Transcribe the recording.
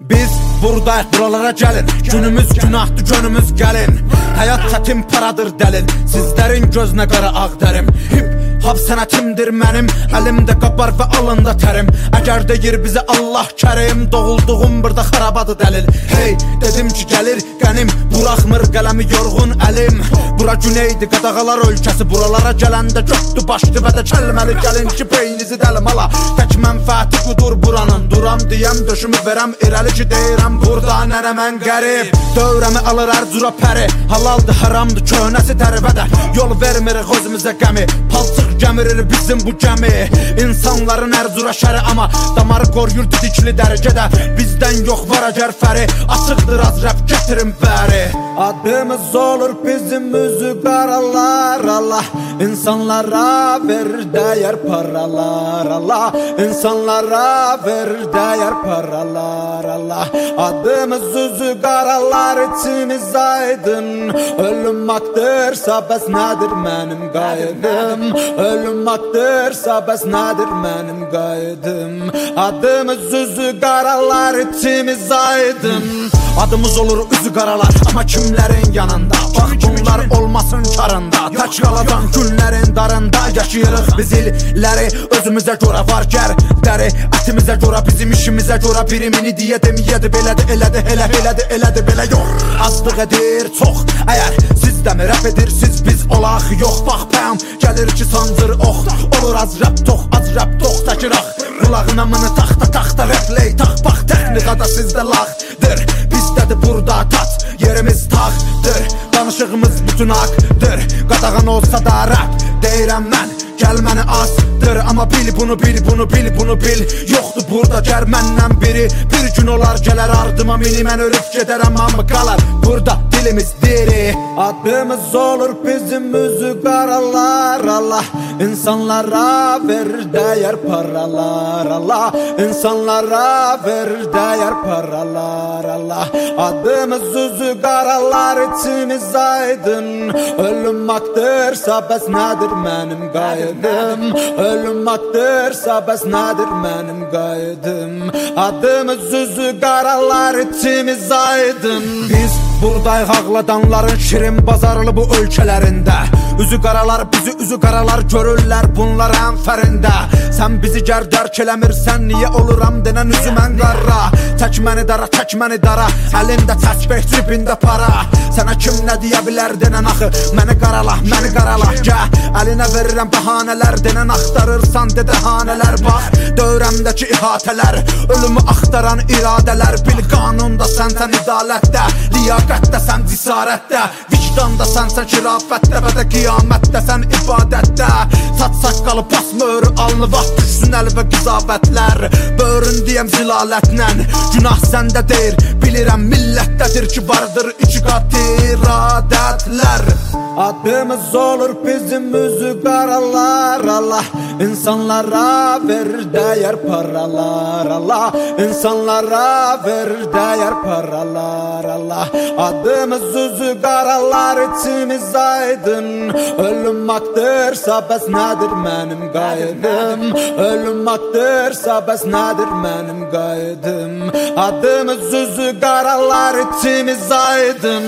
Biz buradayıq buralara gəlin. Günümüz günahdır gönümüz gəlin. Həyat çətin paradır dəlil. Sizlərin gözünə qara ağ dərim. Hip hop sənətimdir mənim? Əlimdə qabar və alında tərim. Əgər deyir bizə Allah kərim Doğulduğum burada xarabadır dəlil. Hey dedim ki gəlir qənim Buraxmır qələmi yorğun əlim. Bura güneydi qadağalar ölkəsi Buralara gələndə götdü başdı və də kəlməli Gəlin ki beyninizi dəlim ala. Tək mənfəəti qudur buranın. Duram deyəm döşümü verəm irəli ki deyirəm Burada nərə mən qərib. Dövrəmi alır hər cura pəri. Halaldır haramdır köhnəsi tərvədə Yol vermirik özümüzə qəmi. Palçıq gəmirir bizim bu gəmi İnsanların hər cura şəri amma Damarı qoruyur didikli dərəcədə Bizdən yox var əgər fəri. Açıqdır az rəp gətirin bəri Adımız olur bizim üzü qaralar Allah İnsanlara verir dəyər paralar Allah. İnsanlara verir dəyər paralar Allah. Adımız üzü qaralar içimiz aydın. Ölüm haktırsa bəs nədir mənim qayıdım Ölüm haktırsa bəs nədir mənim qayıdım Adımız üzü qaralar içimiz aydın Adımız olur üzü qaralar Amma kimlərin yanında? Bax bunlar olmasın karında Tək qaladan günlərin darında. Yaşayırıq biz illəri Özümüzə görə var gər dəri Ətimizə görə bizim işimizə görə Birimini deyə deməyədi belədi elədi Elə elədi elədi belə yox Azlıq edir çox Əgər siz dəmi rəp edirsiz biz olaq Yox bax pəm gəlir ki sancır ox Olur az rəp tox az rəp tox Təkiraq Qulağına mını taxta taxta replay Tax bax texnikada sizdə lağdır Bizdədir burada tat Yerimiz tağdır Danışığımız bütün haqdır Qadağan olsa da rap Deyirəm mən Gəl məni asdır Amma bil bunu bil bunu bil bunu bil. Yoxdur burada gər məndən biri. Bir gün olar gələr ardıma mini Mən ölüb gedərəm. Amma qalar Burada dilimiz diri. Adımız olur bizim üzü qaralar Allah İnsanlara verir dəyər paralar. Allah İnsanlara verir dəyər paralar. Allah Adımız üzü qaralar içimiz aydın. Ölüm haktırsa bəs nədir mənim qayıdım Ölüm haktırsa bəs nədir mənim qayıdım Adımız üzü qaralar içimiz aydın. Biz buradayıq ağladanların şirin bazarlı bu ölkələrində Üzü qaralar bizi üzü qaralar görürlər bunlar ən fərində. Sən bizi gər dərk eləmirsən niyə oluram denən üzümən qarra Tək məni dara, tək məni dara Əlində təsbih, cibində para. Sənə kim nə deyə bilər denən axı Məni qarala, məni qarala Gəl, əlinə verirəm bəhanələr denən Axtarırsan dedəhanələr bax Dövrəmdəki ihatələr Ölümü axtaran iradələr Bil qanunda sən sən idalətdə Liyaqətdə sən cisarətdə Vicdanda sənsən kirafətdə Və də qiyamətdə sən ibadətdə saqqalı pasmır alnı vaxt düşsün əl və qizavətlər Börün deyəm zilalətlə Günah səndə deyir Bilirəm millətdədir ki vardır iki qat iradətlər Adımız olur bizim üzü qaralar Allah insanlara ver değer paralar. Allah insanlara ver değer paralar. Allah adımız üzü karalar içimiz aydın. Ölüm haktır sabes nedir benim gaydım ölüm haktır sabes nedir benim gaydım adımız üzü karalar içimiz aydın.